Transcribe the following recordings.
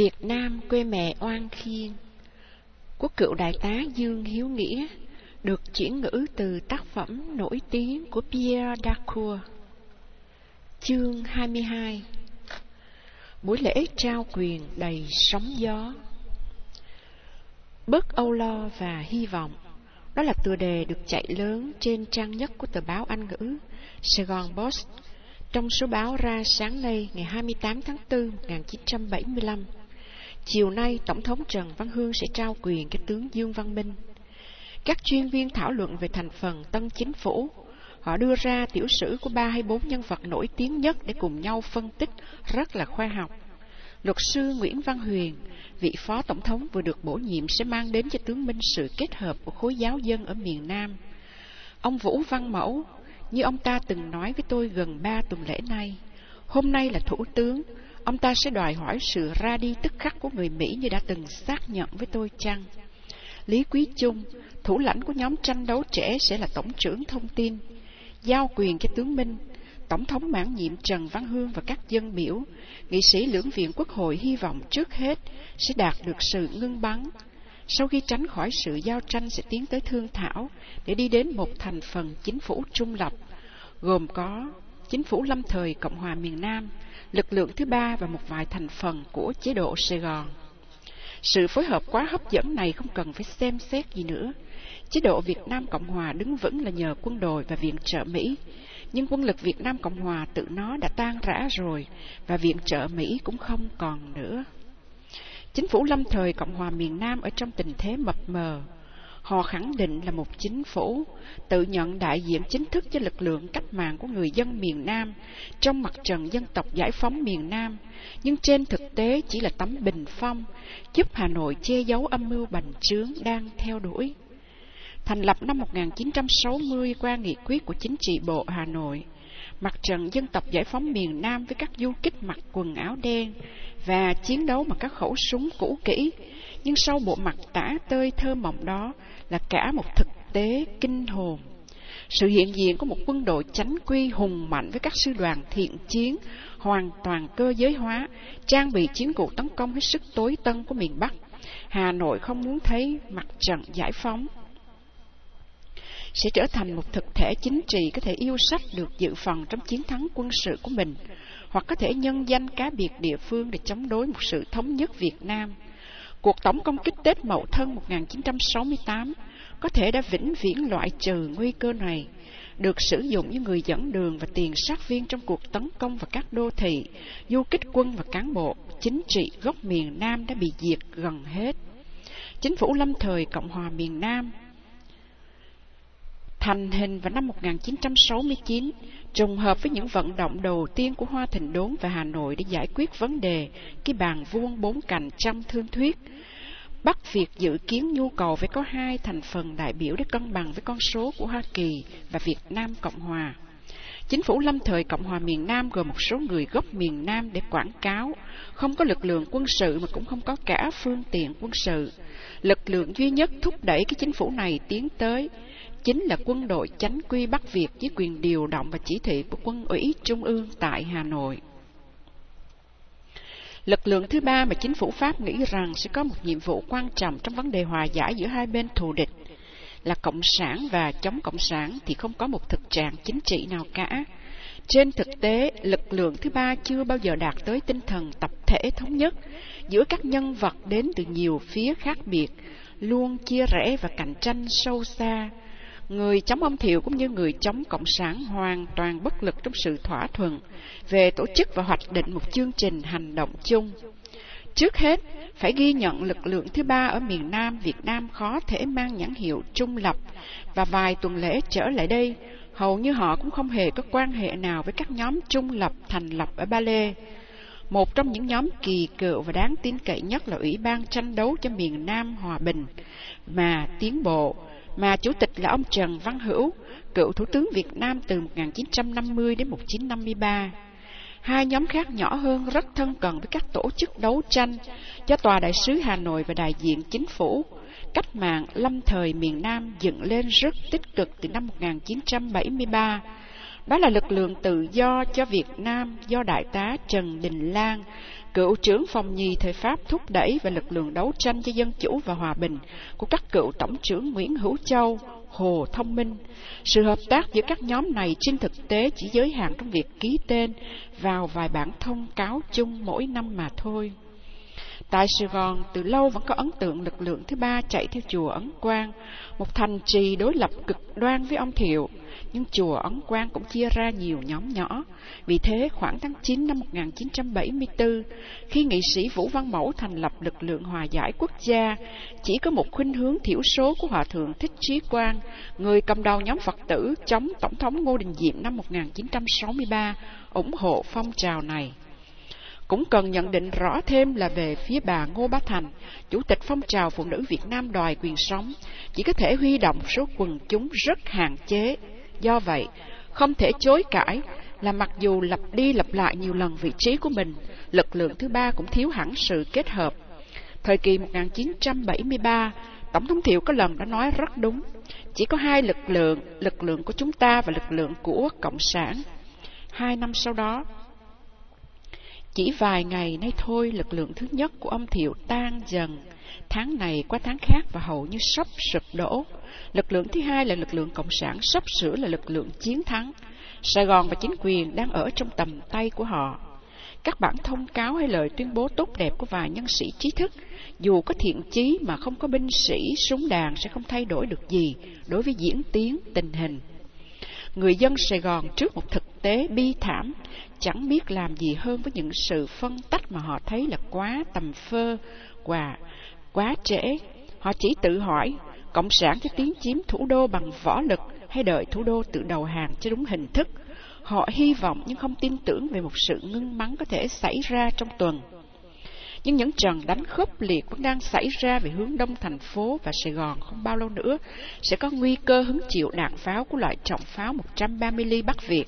Việt Nam quê mẹ oan khiên quốc cựu đại tá Dương Hiếu Nghĩa được chuyển ngữ từ tác phẩm nổi tiếng của Pierre Dacour. Chương 22 Buổi lễ trao quyền đầy sóng gió Bớt âu lo và hy vọng, Đó là tựa đề được chạy lớn trên trang nhất của tờ báo Anh ngữ, Sài Gòn Post trong số báo ra sáng nay, ngày 28 tháng 4 1975. Chiều nay, Tổng thống Trần Văn Hương sẽ trao quyền cho tướng Dương Văn Minh. Các chuyên viên thảo luận về thành phần tân chính phủ. Họ đưa ra tiểu sử của ba hay bốn nhân vật nổi tiếng nhất để cùng nhau phân tích rất là khoa học. Luật sư Nguyễn Văn Huyền, vị phó tổng thống vừa được bổ nhiệm sẽ mang đến cho tướng Minh sự kết hợp của khối giáo dân ở miền Nam. Ông Vũ Văn Mẫu, như ông ta từng nói với tôi gần ba tuần lễ nay, hôm nay là thủ tướng, ông ta sẽ đòi hỏi sự ra đi tức khắc của người Mỹ như đã từng xác nhận với tôi chăng? Lý Quý Trung, thủ lãnh của nhóm tranh đấu trẻ sẽ là tổng trưởng thông tin, giao quyền cho tướng Minh, Tổng thống mãn nhiệm Trần Văn Hương và các dân biểu, nghị sĩ lưỡng viện quốc hội hy vọng trước hết sẽ đạt được sự ngưng bắn. Sau khi tránh khỏi sự giao tranh sẽ tiến tới thương thảo để đi đến một thành phần chính phủ trung lập, gồm có chính phủ lâm thời Cộng hòa miền Nam, lực lượng thứ ba và một vài thành phần của chế độ Sài Gòn. Sự phối hợp quá hấp dẫn này không cần phải xem xét gì nữa. Chế độ Việt Nam Cộng Hòa đứng vững là nhờ quân đội và viện trợ Mỹ, nhưng quân lực Việt Nam Cộng Hòa tự nó đã tan rã rồi, và viện trợ Mỹ cũng không còn nữa. Chính phủ lâm thời Cộng hòa miền Nam ở trong tình thế mập mờ. Họ khẳng định là một chính phủ, tự nhận đại diện chính thức cho lực lượng cách mạng của người dân miền Nam trong mặt trận dân tộc giải phóng miền Nam, nhưng trên thực tế chỉ là tấm bình phong, giúp Hà Nội che giấu âm mưu bành trướng đang theo đuổi. Thành lập năm 1960 qua nghị quyết của chính trị bộ Hà Nội, mặt trận dân tộc giải phóng miền Nam với các du kích mặc quần áo đen và chiến đấu bằng các khẩu súng cũ kỹ, nhưng sau bộ mặt tả tơi thơ mộng đó là cả một thực tế kinh hồn. Sự hiện diện của một quân đội chánh quy hùng mạnh với các sư đoàn thiện chiến hoàn toàn cơ giới hóa, trang bị chiến cụ tấn công hết sức tối tân của miền Bắc. Hà Nội không muốn thấy mặt trận giải phóng sẽ trở thành một thực thể chính trị có thể yêu sách được dự phần trong chiến thắng quân sự của mình, hoặc có thể nhân danh cá biệt địa phương để chống đối một sự thống nhất Việt Nam. Cuộc tổng công kích Tết Mậu Thân 1968 có thể đã vĩnh viễn loại trừ nguy cơ này, được sử dụng như người dẫn đường và tiền sát viên trong cuộc tấn công vào các đô thị, du kích quân và cán bộ, chính trị gốc miền Nam đã bị diệt gần hết. Chính phủ lâm thời Cộng hòa miền Nam thành hình vào năm 1969, trùng hợp với những vận động đầu tiên của Hoa Thịnh Đốn và Hà Nội để giải quyết vấn đề cái bàn vuông bốn cạnh trăm thương thuyết. Bắc Việt dự kiến nhu cầu phải có hai thành phần đại biểu để cân bằng với con số của Hoa Kỳ và Việt Nam Cộng Hòa. Chính phủ lâm thời Cộng hòa miền Nam gồm một số người gốc miền Nam để quảng cáo, không có lực lượng quân sự mà cũng không có cả phương tiện quân sự. Lực lượng duy nhất thúc đẩy cái chính phủ này tiến tới chính là quân đội chánh quy Bắc Việt với quyền điều động và chỉ thị của quân ủy Trung ương tại Hà Nội. Lực lượng thứ ba mà chính phủ Pháp nghĩ rằng sẽ có một nhiệm vụ quan trọng trong vấn đề hòa giải giữa hai bên thù địch là Cộng sản và chống Cộng sản thì không có một thực trạng chính trị nào cả. Trên thực tế, lực lượng thứ ba chưa bao giờ đạt tới tinh thần tập thể thống nhất giữa các nhân vật đến từ nhiều phía khác biệt, luôn chia rẽ và cạnh tranh sâu xa. Người chống ông Thiệu cũng như người chống Cộng sản hoàn toàn bất lực trong sự thỏa thuận về tổ chức và hoạch định một chương trình hành động chung. Trước hết, phải ghi nhận lực lượng thứ ba ở miền Nam Việt Nam khó thể mang nhãn hiệu trung lập và vài tuần lễ trở lại đây, hầu như họ cũng không hề có quan hệ nào với các nhóm trung lập thành lập ở Ba Lê. Một trong những nhóm kỳ cựu và đáng tin cậy nhất là Ủy ban tranh đấu cho miền Nam Hòa Bình mà tiến bộ mà chủ tịch là ông Trần Văn Hữu, cựu Thủ tướng Việt Nam từ 1950 đến 1953. Hai nhóm khác nhỏ hơn rất thân cận với các tổ chức đấu tranh cho Tòa Đại sứ Hà Nội và đại diện chính phủ. Cách mạng lâm thời miền Nam dựng lên rất tích cực từ năm 1973. Đó là lực lượng tự do cho Việt Nam do Đại tá Trần Đình Lan cựu trưởng phòng Nhi thời Pháp thúc đẩy và lực lượng đấu tranh cho dân chủ và hòa bình của các cựu tổng trưởng Nguyễn Hữu Châu, Hồ Thông Minh. Sự hợp tác giữa các nhóm này trên thực tế chỉ giới hạn trong việc ký tên vào vài bản thông cáo chung mỗi năm mà thôi. Tại Sài Gòn, từ lâu vẫn có ấn tượng lực lượng thứ ba chạy theo chùa Ấn Quang, một thành trì đối lập cực đoan với ông Thiệu, nhưng chùa Ấn Quang cũng chia ra nhiều nhóm nhỏ. Vì thế, khoảng tháng 9 năm 1974, khi nghị sĩ Vũ Văn Mẫu thành lập lực lượng hòa giải quốc gia, chỉ có một khuynh hướng thiểu số của Hòa Thượng Thích Trí Quang, người cầm đầu nhóm Phật tử chống Tổng thống Ngô Đình Diệm năm 1963, ủng hộ phong trào này. Cũng cần nhận định rõ thêm là về phía bà Ngô Bá Thành, Chủ tịch phong trào phụ nữ Việt Nam đòi quyền sống, chỉ có thể huy động số quần chúng rất hạn chế. Do vậy, không thể chối cãi là mặc dù lặp đi lặp lại nhiều lần vị trí của mình, lực lượng thứ ba cũng thiếu hẳn sự kết hợp. Thời kỳ 1973, Tổng thống Thiệu có lần đã nói rất đúng, chỉ có hai lực lượng, lực lượng của chúng ta và lực lượng của Cộng sản. Hai năm sau đó, chỉ vài ngày nay thôi, lực lượng thứ nhất của ông Thiệu tan dần. Tháng này qua tháng khác và hầu như sắp sụp đổ. Lực lượng thứ hai là lực lượng Cộng sản, sắp sửa là lực lượng chiến thắng. Sài Gòn và chính quyền đang ở trong tầm tay của họ. Các bản thông cáo hay lời tuyên bố tốt đẹp của vài nhân sĩ trí thức, dù có thiện chí mà không có binh sĩ, súng đàn sẽ không thay đổi được gì đối với diễn tiến tình hình. Người dân Sài Gòn trước một thực tế bi thảm, chẳng biết làm gì hơn với những sự phân tách mà họ thấy là quá tầm phơ và quá trễ. Họ chỉ tự hỏi, Cộng sản sẽ tiến chiếm thủ đô bằng võ lực hay đợi thủ đô tự đầu hàng cho đúng hình thức. Họ hy vọng nhưng không tin tưởng về một sự ngưng mắng có thể xảy ra trong tuần. Nhưng những trận đánh khốc liệt vẫn đang xảy ra về hướng đông thành phố và Sài Gòn không bao lâu nữa sẽ có nguy cơ hứng chịu đạn pháo của loại trọng pháo 130 ly Bắc Việt.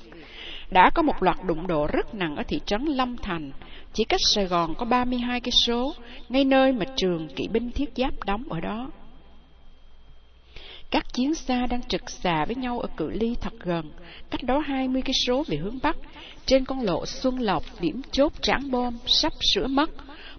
Đã có một loạt đụng độ rất nặng ở thị trấn Lâm Thành, chỉ cách Sài Gòn có 32 cây số, ngay nơi mà trường kỵ binh thiết giáp đóng ở đó. Các chiến xa đang trực xà với nhau ở cự ly thật gần, cách đó 20 cây số về hướng bắc. Trên con lộ Xuân Lộc, điểm chốt trảng bom sắp sửa mất.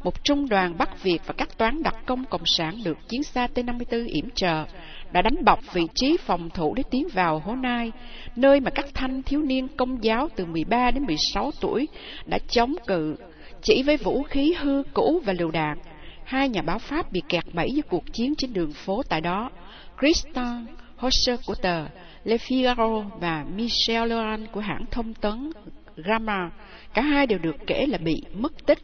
Một trung đoàn Bắc Việt và các toán đặc công cộng sản được chiến xa T-54 yểm trợ đã đánh bọc vị trí phòng thủ để tiến vào Hố Nai, nơi mà các thanh thiếu niên công giáo từ 13 đến 16 tuổi đã chống cự, chỉ với vũ khí hư cũ và lựu đạn. Hai nhà báo Pháp bị kẹt bẫy với cuộc chiến trên đường phố tại đó. Christian Hosser của tờ Le Figaro và Michel Laurent của hãng thông tấn Gamma, cả hai đều được kể là bị mất tích.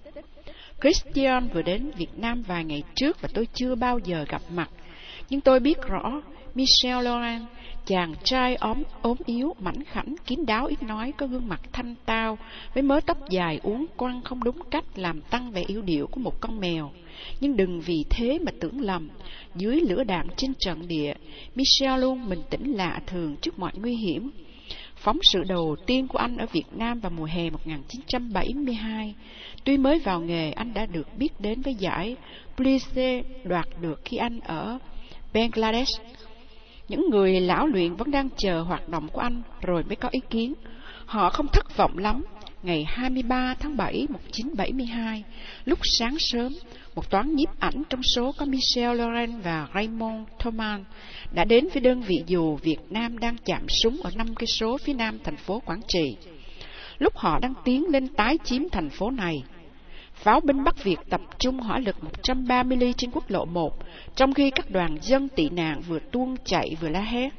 Christian vừa đến Việt Nam vài ngày trước và tôi chưa bao giờ gặp mặt. Nhưng tôi biết rõ Michel Laurent, chàng trai ốm ốm yếu, mảnh khảnh, kín đáo ít nói, có gương mặt thanh tao, với mớ tóc dài uốn quăng không đúng cách làm tăng vẻ yếu điệu của một con mèo. Nhưng đừng vì thế mà tưởng lầm, dưới lửa đạn trên trận địa, Michel luôn bình tĩnh lạ thường trước mọi nguy hiểm. Phóng sự đầu tiên của anh ở Việt Nam vào mùa hè 1972. Tuy mới vào nghề, anh đã được biết đến với giải Pulitzer đoạt được khi anh ở Bangladesh. Những người lão luyện vẫn đang chờ hoạt động của anh rồi mới có ý kiến. Họ không thất vọng lắm. Ngày 23 tháng 7 1972, lúc sáng sớm, một toán nhiếp ảnh trong số có Michel Laurent và Raymond Thomas đã đến với đơn vị dù Việt Nam đang chạm súng ở năm cây số phía nam thành phố Quảng Trị. Lúc họ đang tiến lên tái chiếm thành phố này, pháo binh Bắc Việt tập trung hỏa lực 130 ly trên quốc lộ 1, trong khi các đoàn dân tị nạn vừa tuôn chạy vừa la hét.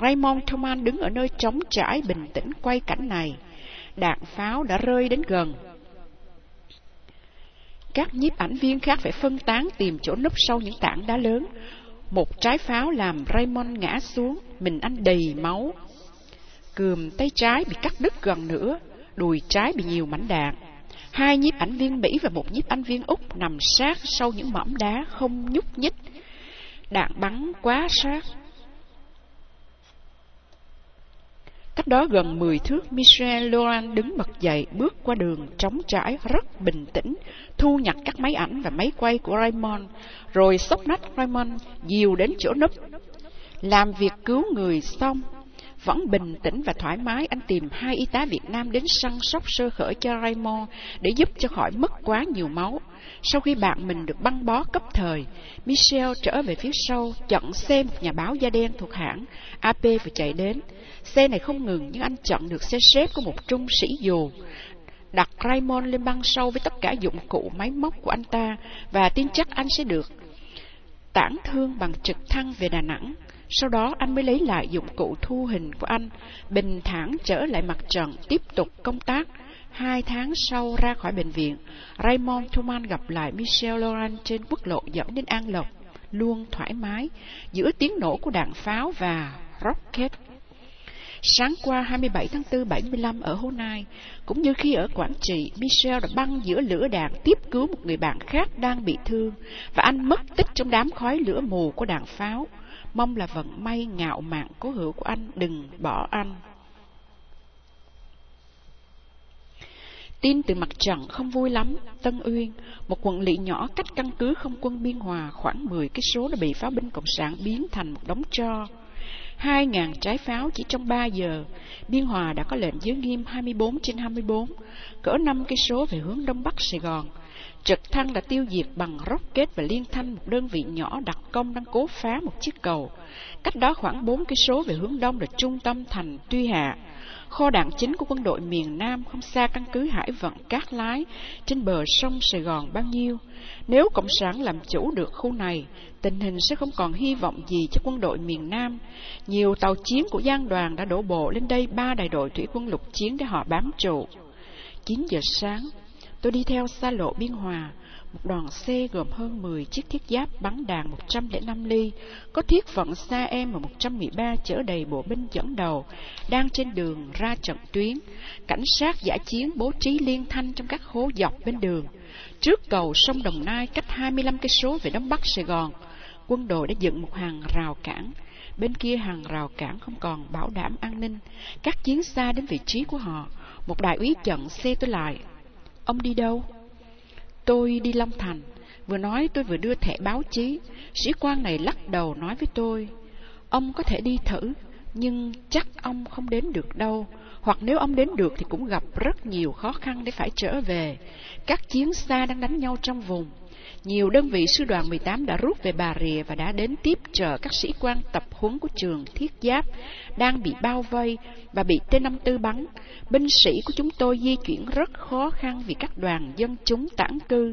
Raymond Thomas đứng ở nơi trống trải bình tĩnh quay cảnh này. Đạn pháo đã rơi đến gần. Các nhiếp ảnh viên khác phải phân tán tìm chỗ núp sau những tảng đá lớn. Một trái pháo làm Raymond ngã xuống, mình anh đầy máu. Cườm tay trái bị cắt đứt gần nữa, đùi trái bị nhiều mảnh đạn. Hai nhiếp ảnh viên Mỹ và một nhiếp ảnh viên Úc nằm sát sau những mỏm đá không nhúc nhích. Đạn bắn quá sát. Cách đó gần 10 thước, Michel Laurent đứng bật dậy, bước qua đường trống trải, rất bình tĩnh, thu nhặt các máy ảnh và máy quay của Raymond, rồi sốc nách Raymond dìu đến chỗ núp. Làm việc cứu người xong, vẫn bình tĩnh và thoải mái, anh tìm hai y tá Việt Nam đến săn sóc sơ khởi cho Raymond để giúp cho khỏi mất quá nhiều máu. Sau khi bạn mình được băng bó cấp thời, Michel trở về phía sau, chặn xe một nhà báo da đen thuộc hãng AP vừa chạy đến. Xe này không ngừng nhưng anh chặn được xe xếp của một trung sĩ dù. Đặt Raymond lên băng sâu với tất cả dụng cụ máy móc của anh ta và tin chắc anh sẽ được tản thương bằng trực thăng về Đà Nẵng. Sau đó anh mới lấy lại dụng cụ thu hình của anh, bình thản trở lại mặt trận, tiếp tục công tác. Hai tháng sau ra khỏi bệnh viện, Raymond Thuman gặp lại Michel Laurent trên quốc lộ dẫn đến An Lộc, luôn thoải mái, giữa tiếng nổ của đạn pháo và rocket. Sáng qua 27 tháng 4 75 ở Hồ Nai, cũng như khi ở Quảng Trị, Michel đã băng giữa lửa đạn tiếp cứu một người bạn khác đang bị thương, và anh mất tích trong đám khói lửa mù của đạn pháo. Mong là vận may ngạo mạn cố hữu của anh đừng bỏ anh. Tin từ mặt trận không vui lắm, Tân Uyên, một quận lỵ nhỏ cách căn cứ không quân Biên Hòa khoảng 10 cái số đã bị pháo binh Cộng sản biến thành một đống tro. Hai ngàn trái pháo chỉ trong ba giờ, Biên Hòa đã có lệnh giới nghiêm 24 trên 24, cỡ năm cái số về hướng đông bắc Sài Gòn. Trực thăng đã tiêu diệt bằng rocket và liên thanh một đơn vị nhỏ đặc công đang cố phá một chiếc cầu. Cách đó khoảng bốn cái số về hướng đông là trung tâm thành Tuy Hạ. Kho đạn chính của quân đội miền Nam không xa căn cứ hải vận cát lái trên bờ sông Sài Gòn bao nhiêu. Nếu Cộng sản làm chủ được khu này, tình hình sẽ không còn hy vọng gì cho quân đội miền Nam. Nhiều tàu chiến của giang đoàn đã đổ bộ lên đây ba đại đội thủy quân lục chiến để họ bám trụ. 9 giờ sáng, tôi đi theo xa lộ Biên Hòa, một đoàn xe gồm hơn 10 chiếc thiết giáp bắn đạn 105 ly, có thiết phận xa em và 113 chở đầy bộ binh dẫn đầu, đang trên đường ra trận tuyến. Cảnh sát giả chiến bố trí liên thanh trong các hố dọc bên đường. Trước cầu sông Đồng Nai cách 25 cây số về đông bắc Sài Gòn, quân đội đã dựng một hàng rào cản. Bên kia hàng rào cản không còn bảo đảm an ninh. Các chiến xa đến vị trí của họ. Một đại úy chặn xe tôi lại. Ông đi đâu? Tôi đi Long Thành. Vừa nói tôi vừa đưa thẻ báo chí. Sĩ quan này lắc đầu nói với tôi. Ông có thể đi thử, nhưng chắc ông không đến được đâu. Hoặc nếu ông đến được thì cũng gặp rất nhiều khó khăn để phải trở về. Các chiến xa đang đánh nhau trong vùng. Nhiều đơn vị sư đoàn 18 đã rút về Bà Rịa và đã đến tiếp trợ các sĩ quan tập huấn của trường thiết giáp đang bị bao vây và bị T-54 bắn. Binh sĩ của chúng tôi di chuyển rất khó khăn vì các đoàn dân chúng tản cư.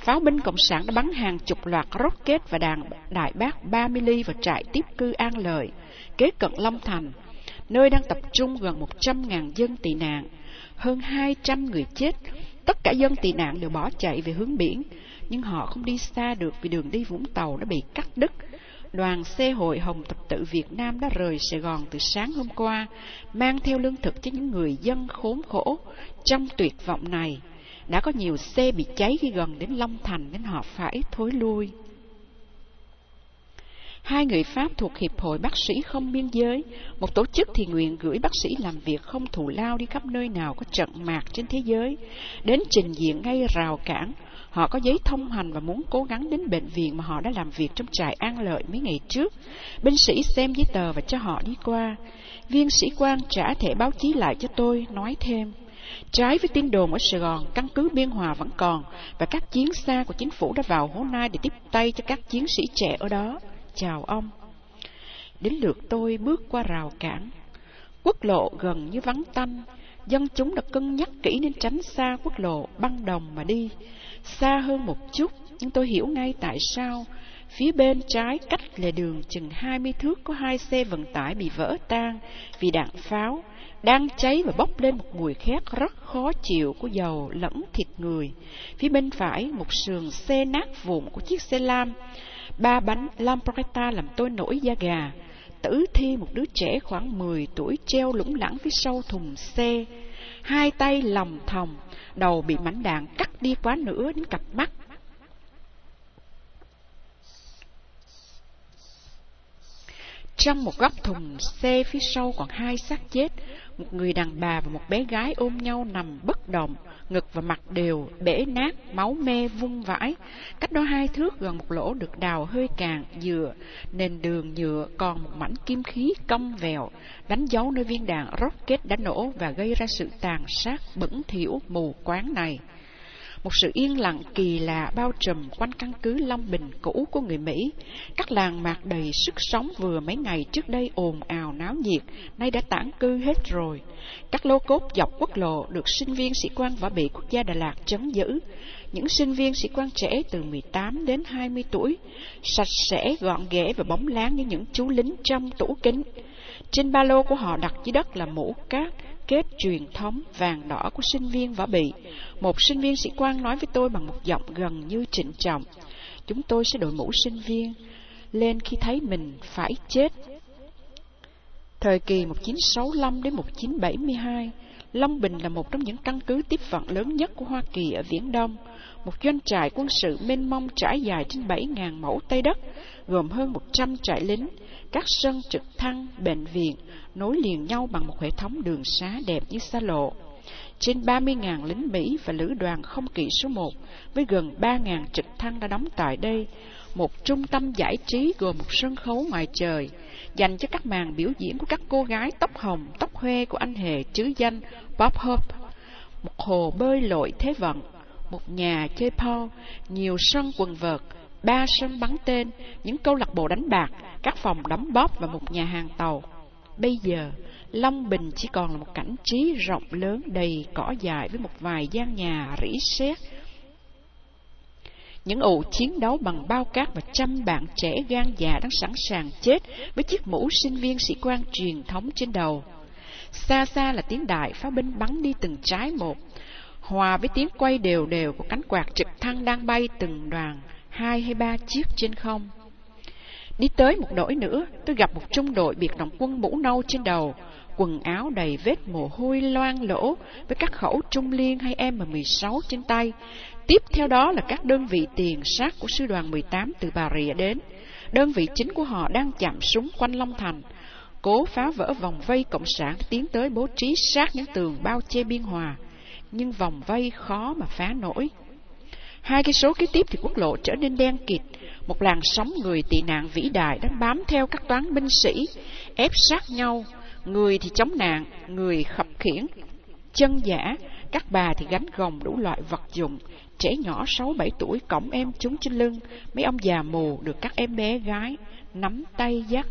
Pháo binh Cộng sản đã bắn hàng chục loạt rocket và đàn đại bác 30 ly vào trại tiếp cư an lợi, kế cận Long Thành, nơi đang tập trung gần 100.000 dân tị nạn. Hơn 200 người chết, tất cả dân tị nạn đều bỏ chạy về hướng biển nhưng họ không đi xa được vì đường đi Vũng Tàu đã bị cắt đứt. Đoàn xe hội Hồng Tập tự Việt Nam đã rời Sài Gòn từ sáng hôm qua, mang theo lương thực cho những người dân khốn khổ. Trong tuyệt vọng này, đã có nhiều xe bị cháy khi gần đến Long Thành nên họ phải thối lui. Hai người Pháp thuộc Hiệp hội Bác sĩ không biên giới, một tổ chức thì nguyện gửi bác sĩ làm việc không thù lao đi khắp nơi nào có trận mạc trên thế giới, đến trình diện ngay rào cản, Họ có giấy thông hành và muốn cố gắng đến bệnh viện mà họ đã làm việc trong trại an lợi mấy ngày trước. Binh sĩ xem giấy tờ và cho họ đi qua. Viên sĩ quan trả thẻ báo chí lại cho tôi, nói thêm. Trái với tin đồn ở Sài Gòn, căn cứ Biên Hòa vẫn còn, và các chiến xa của chính phủ đã vào Hố Nai để tiếp tay cho các chiến sĩ trẻ ở đó. Chào ông. Đến lượt tôi bước qua rào cản. Quốc lộ gần như vắng tanh, dân chúng đã cân nhắc kỹ nên tránh xa quốc lộ băng đồng mà đi. Xa hơn một chút, nhưng tôi hiểu ngay tại sao. Phía bên trái cách lề đường chừng hai mươi thước có hai xe vận tải bị vỡ tan vì đạn pháo, đang cháy và bốc lên một mùi khét rất khó chịu của dầu lẫn thịt người. Phía bên phải, một sườn xe nát vụn của chiếc xe lam. Ba bánh Lambretta làm tôi nổi da gà. Tử thi một đứa trẻ khoảng 10 tuổi treo lủng lẳng phía sau thùng xe. Hai tay lòng thòng, đầu bị mảnh đạn cắt đi quá nửa đến cặp mắt. Trong một góc thùng xe phía sau còn hai xác chết, một người đàn bà và một bé gái ôm nhau nằm bất động, ngực và mặt đều bể nát, máu me vung vãi. Cách đó hai thước gần một lỗ được đào hơi cạn dừa, nền đường nhựa còn một mảnh kim khí cong vẹo đánh dấu nơi viên đạn rocket đã nổ và gây ra sự tàn sát bẩn thỉu mù quáng này. Một sự yên lặng kỳ lạ bao trùm quanh căn cứ Long Bình cũ của người Mỹ. Các làng mạc đầy sức sống vừa mấy ngày trước đây ồn ào náo nhiệt, nay đã tản cư hết rồi. Các lô cốt dọc quốc lộ được sinh viên sĩ quan võ bị quốc gia Đà Lạt chấn giữ. Những sinh viên sĩ quan trẻ từ 18 đến 20 tuổi, sạch sẽ, gọn ghẽ và bóng láng như những chú lính trong tủ kính. Trên ba lô của họ đặt dưới đất là mũ cát, kết truyền thống vàng đỏ của sinh viên võ bị. Một sinh viên sĩ quan nói với tôi bằng một giọng gần như trịnh trọng. Chúng tôi sẽ đội mũ sinh viên lên khi thấy mình phải chết. Thời kỳ 1965 đến 1972, Long Bình là một trong những căn cứ tiếp vận lớn nhất của Hoa Kỳ ở Viễn Đông, một doanh trại quân sự mênh mông trải dài trên 7.000 mẫu Tây đất, gồm hơn 100 trại lính, các sân trực thăng, bệnh viện, nối liền nhau bằng một hệ thống đường xá đẹp như xa lộ. Trên 30.000 lính Mỹ và lữ đoàn không kỵ số 1 với gần 3.000 trực thăng đã đóng tại đây, một trung tâm giải trí gồm một sân khấu ngoài trời, dành cho các màn biểu diễn của các cô gái tóc hồng, tóc hoe của anh hề chứ danh Bob Hope, một hồ bơi lội thế vận, một nhà chơi Paul, nhiều sân quần vợt, ba sân bắn tên, những câu lạc bộ đánh bạc, các phòng đóng bóp và một nhà hàng tàu. Bây giờ, Long Bình chỉ còn là một cảnh trí rộng lớn đầy cỏ dài với một vài gian nhà rỉ sét. Những ụ chiến đấu bằng bao cát và trăm bạn trẻ gan dạ đang sẵn sàng chết với chiếc mũ sinh viên sĩ quan truyền thống trên đầu. Xa xa là tiếng đại pháo binh bắn đi từng trái một, hòa với tiếng quay đều đều của cánh quạt trực thăng đang bay từng đoàn, hai hay ba chiếc trên không. Đi tới một đổi nữa, tôi gặp một trung đội biệt động quân mũ nâu trên đầu, quần áo đầy vết mồ hôi loang lỗ với các khẩu trung liên hay M16 trên tay. Tiếp theo đó là các đơn vị tiền sát của sư đoàn 18 từ Bà Rịa đến. Đơn vị chính của họ đang chạm súng quanh Long Thành, cố phá vỡ vòng vây Cộng sản tiến tới bố trí sát những tường bao che biên hòa. Nhưng vòng vây khó mà phá nổi. Hai cái số kế tiếp thì quốc lộ trở nên đen kịt, một làn sóng người tị nạn vĩ đại đang bám theo các toán binh sĩ, ép sát nhau, người thì chống nạn, người khập khiển, chân giả, các bà thì gánh gồng đủ loại vật dụng, trẻ nhỏ sáu bảy tuổi cõng em chúng trên lưng, mấy ông già mù được các em bé gái nắm tay dắt.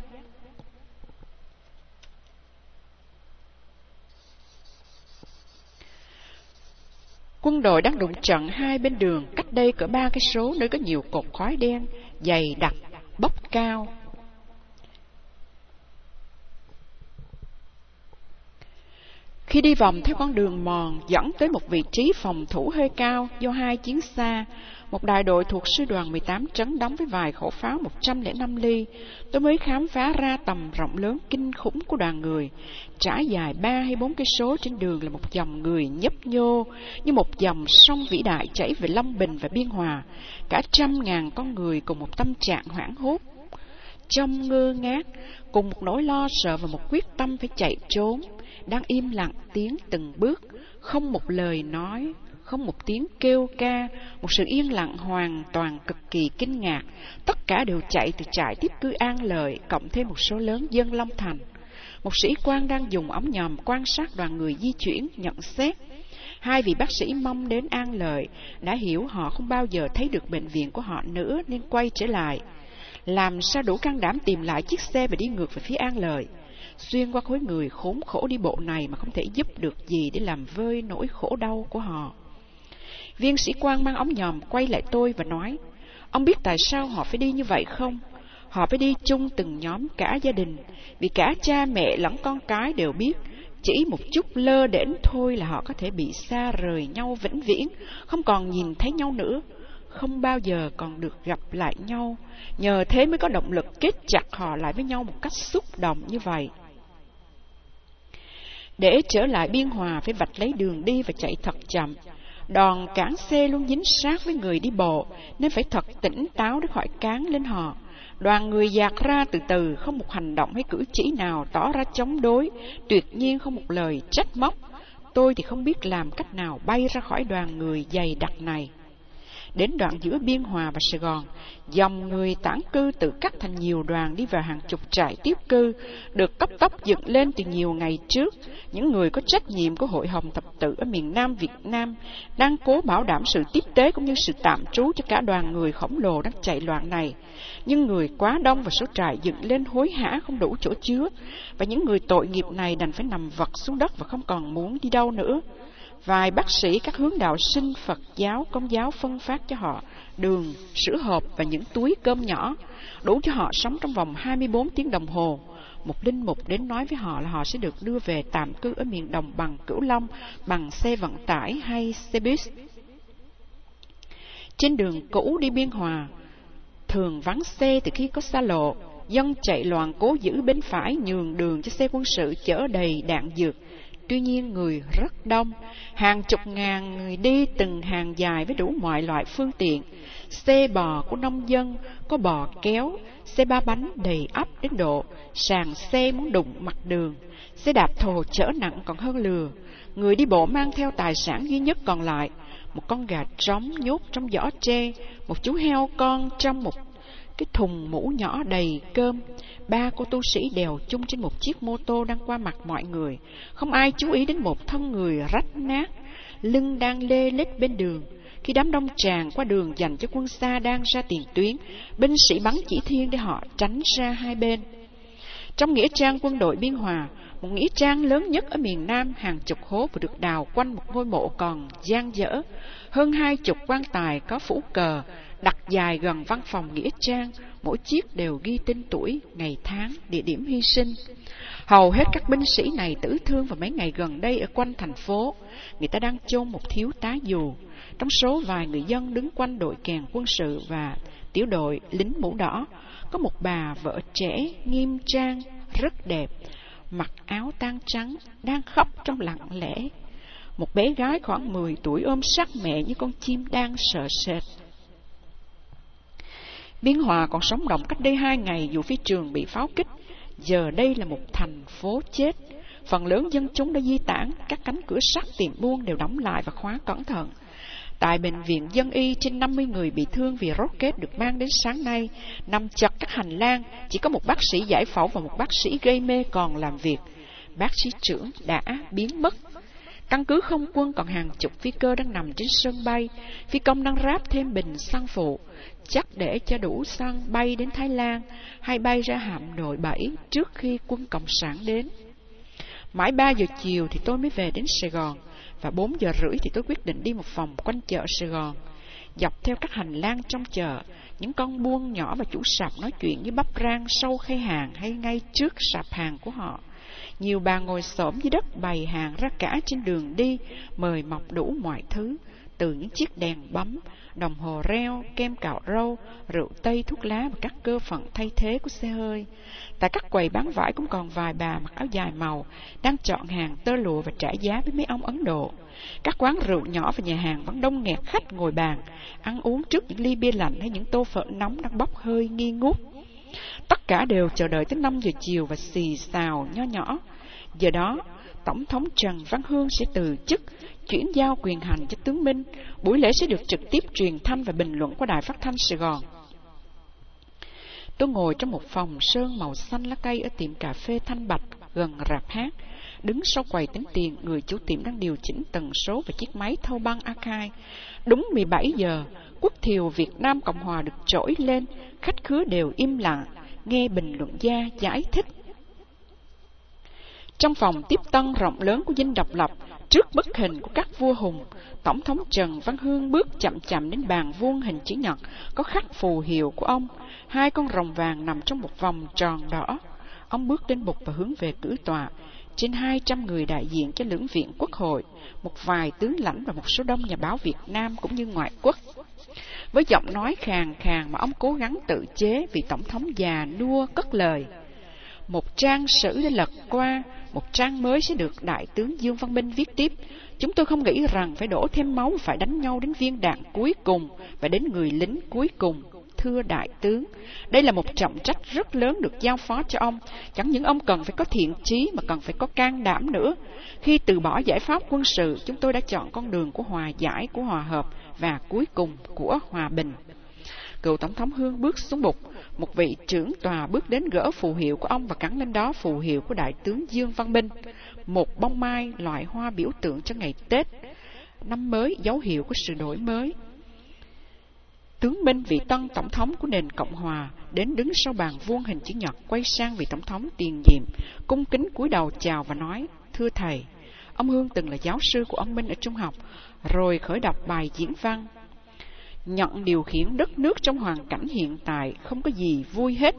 Quân đội đang đụng trận hai bên đường, cách đây cỡ ba cái số nơi có nhiều cột khói đen, dày đặc, bốc cao. Khi đi vòng theo con đường mòn dẫn tới một vị trí phòng thủ hơi cao do hai chiến xa, một đại đội thuộc sư đoàn 18 trấn đóng với vài khẩu pháo 105 ly, tôi mới khám phá ra tầm rộng lớn kinh khủng của đoàn người. Trải dài ba hay bốn cây số trên đường là một dòng người nhấp nhô, như một dòng sông vĩ đại chảy về Long Bình và Biên Hòa. Cả trăm ngàn con người cùng một tâm trạng hoảng hốt. Trong ngơ ngác, cùng một nỗi lo sợ và một quyết tâm phải chạy trốn, đang im lặng tiến từng bước, không một lời nói, không một tiếng kêu ca, một sự yên lặng hoàn toàn cực kỳ kinh ngạc. Tất cả đều chạy từ trại tiếp cư an lợi, cộng thêm một số lớn dân Long Thành. Một sĩ quan đang dùng ống nhòm quan sát đoàn người di chuyển, nhận xét. Hai vị bác sĩ mong đến an lợi, đã hiểu họ không bao giờ thấy được bệnh viện của họ nữa nên quay trở lại. Làm sao đủ can đảm tìm lại chiếc xe và đi ngược về phía an lợi xuyên qua khối người khốn khổ đi bộ này mà không thể giúp được gì để làm vơi nỗi khổ đau của họ. Viên sĩ quan mang ống nhòm quay lại tôi và nói, ông biết tại sao họ phải đi như vậy không? Họ phải đi chung từng nhóm cả gia đình, vì cả cha mẹ lẫn con cái đều biết, chỉ một chút lơ đễnh thôi là họ có thể bị xa rời nhau vĩnh viễn, không còn nhìn thấy nhau nữa, không bao giờ còn được gặp lại nhau. Nhờ thế mới có động lực kết chặt họ lại với nhau một cách xúc động như vậy. Để trở lại biên hòa phải vạch lấy đường đi và chạy thật chậm. Đòn cản xe luôn dính sát với người đi bộ, nên phải thật tỉnh táo để khỏi cán lên họ. Đoàn người dạt ra từ từ, không một hành động hay cử chỉ nào tỏ ra chống đối, tuyệt nhiên không một lời trách móc. Tôi thì không biết làm cách nào bay ra khỏi đoàn người dày đặc này. Đến đoạn giữa Biên Hòa và Sài Gòn, dòng người tản cư tự cắt thành nhiều đoàn đi vào hàng chục trại tiếp cư, được cấp tốc dựng lên từ nhiều ngày trước. Những người có trách nhiệm của Hội Hồng Thập Tự ở miền Nam Việt Nam đang cố bảo đảm sự tiếp tế cũng như sự tạm trú cho cả đoàn người khổng lồ đang chạy loạn này. Nhưng người quá đông và số trại dựng lên hối hả không đủ chỗ chứa, và những người tội nghiệp này đành phải nằm vật xuống đất và không còn muốn đi đâu nữa. Vài bác sĩ các hướng đạo sinh Phật giáo, Công giáo phân phát cho họ đường, sữa hộp và những túi cơm nhỏ, đủ cho họ sống trong vòng 24 tiếng đồng hồ. Một linh mục đến nói với họ là họ sẽ được đưa về tạm cư ở miền đồng bằng Cửu Long bằng xe vận tải hay xe bus. Trên đường cũ đi Biên Hòa, thường vắng xe từ khi có xa lộ, dân chạy loạn cố giữ bên phải nhường đường cho xe quân sự chở đầy đạn dược Tuy nhiên người rất đông, hàng chục ngàn người đi từng hàng dài với đủ mọi loại phương tiện. Xe bò của nông dân, có bò kéo, xe ba bánh đầy ắp đến độ, sàn xe muốn đụng mặt đường, xe đạp thồ chở nặng còn hơn lừa. Người đi bộ mang theo tài sản duy nhất còn lại, một con gà trống nhốt trong giỏ tre, một chú heo con trong một cái thùng mũ nhỏ đầy cơm. Ba cô tu sĩ đèo chung trên một chiếc mô tô đang qua mặt mọi người. Không ai chú ý đến một thân người rách nát, lưng đang lê lết bên đường. Khi đám đông tràn qua đường dành cho quân xa đang ra tiền tuyến, binh sĩ bắn chỉ thiên để họ tránh ra hai bên. Trong nghĩa trang quân đội Biên Hòa, một nghĩa trang lớn nhất ở miền Nam, hàng chục hố vừa được đào quanh một ngôi mộ còn gian dở. Hơn hai chục quan tài có phủ cờ, đặt dài gần văn phòng nghĩa trang, mỗi chiếc đều ghi tên tuổi, ngày tháng, địa điểm hy sinh. Hầu hết các binh sĩ này tử thương vào mấy ngày gần đây ở quanh thành phố. Người ta đang chôn một thiếu tá dù. Trong số vài người dân đứng quanh đội kèn quân sự và tiểu đội lính mũ đỏ, có một bà vợ trẻ, nghiêm trang, rất đẹp, mặc áo tan trắng, đang khóc trong lặng lẽ. Một bé gái khoảng 10 tuổi ôm sát mẹ như con chim đang sợ sệt. Biên Hòa còn sống động cách đây hai ngày dù phi trường bị pháo kích. Giờ đây là một thành phố chết. Phần lớn dân chúng đã di tản, các cánh cửa sắt tiệm buôn đều đóng lại và khóa cẩn thận. Tại bệnh viện dân y, trên 50 người bị thương vì rocket được mang đến sáng nay, nằm chặt các hành lang, chỉ có một bác sĩ giải phẫu và một bác sĩ gây mê còn làm việc. Bác sĩ trưởng đã biến mất. Căn cứ không quân còn hàng chục phi cơ đang nằm trên sân bay, phi công đang ráp thêm bình xăng phụ chắc để cho đủ xăng bay đến Thái Lan hay bay ra hạm đội 7 trước khi quân Cộng sản đến. Mãi 3 giờ chiều thì tôi mới về đến Sài Gòn và 4 giờ rưỡi thì tôi quyết định đi một vòng quanh chợ Sài Gòn. Dọc theo các hành lang trong chợ, những con buôn nhỏ và chủ sạp nói chuyện với bắp rang sâu khay hàng hay ngay trước sạp hàng của họ. Nhiều bà ngồi xổm dưới đất bày hàng ra cả trên đường đi, mời mọc đủ mọi thứ, từ những chiếc đèn bấm, đồng hồ reo, kem cạo râu, rượu tây, thuốc lá và các cơ phận thay thế của xe hơi. Tại các quầy bán vải cũng còn vài bà mặc áo dài màu, đang chọn hàng tơ lụa và trả giá với mấy ông Ấn Độ. Các quán rượu nhỏ và nhà hàng vẫn đông nghẹt khách ngồi bàn, ăn uống trước những ly bia lạnh hay những tô phở nóng đang bốc hơi nghi ngút. Tất cả đều chờ đợi tới 5 giờ chiều và xì xào nho nhỏ. Giờ đó, Tổng thống Trần Văn Hương sẽ từ chức, chuyển giao quyền hành cho tướng Minh. Buổi lễ sẽ được trực tiếp truyền thanh và bình luận qua đài phát thanh Sài Gòn. Tôi ngồi trong một phòng sơn màu xanh lá cây ở tiệm cà phê Thanh Bạch gần rạp hát. Đứng sau quầy tính tiền, người chủ tiệm đang điều chỉnh tần số và chiếc máy thâu băng Akai Đúng 17 giờ, quốc thiều Việt Nam Cộng Hòa được trỗi lên, khách khứa đều im lặng, nghe bình luận gia giải thích trong phòng tiếp tân rộng lớn của dinh độc lập, trước bức hình của các vua hùng, Tổng thống Trần Văn Hương bước chậm chậm đến bàn vuông hình chữ nhật, có khắc phù hiệu của ông. Hai con rồng vàng nằm trong một vòng tròn đỏ. Ông bước đến bục và hướng về cử tòa. Trên hai trăm người đại diện cho lưỡng viện quốc hội, một vài tướng lãnh và một số đông nhà báo Việt Nam cũng như ngoại quốc. Với giọng nói khàn khàn mà ông cố gắng tự chế vì Tổng thống già nua cất lời. Một trang sử đã lật qua, một trang mới sẽ được Đại tướng Dương Văn Minh viết tiếp. Chúng tôi không nghĩ rằng phải đổ thêm máu phải đánh nhau đến viên đạn cuối cùng và đến người lính cuối cùng. thưa đại tướng, đây là một trọng trách rất lớn được giao phó cho ông. Chẳng những ông cần phải có thiện chí mà cần phải có can đảm nữa. Khi từ bỏ giải pháp quân sự, chúng tôi đã chọn con đường của hòa giải, của hòa hợp và cuối cùng của hòa bình. Cựu Tổng thống Hương bước xuống bục, một vị trưởng tòa bước đến gỡ phù hiệu của ông và cắn lên đó phù hiệu của Đại tướng Dương Văn Minh, một bông mai loại hoa biểu tượng cho ngày Tết, năm mới dấu hiệu của sự đổi mới. Tướng Minh, vị tân tổng thống của nền Cộng Hòa, đến đứng sau bàn vuông hình chữ nhật quay sang vị tổng thống tiền nhiệm, cung kính cúi đầu chào và nói, Thưa Thầy, ông Hương từng là giáo sư của ông Minh ở trung học, rồi khởi đọc bài diễn văn nhận điều khiển đất nước trong hoàn cảnh hiện tại không có gì vui hết.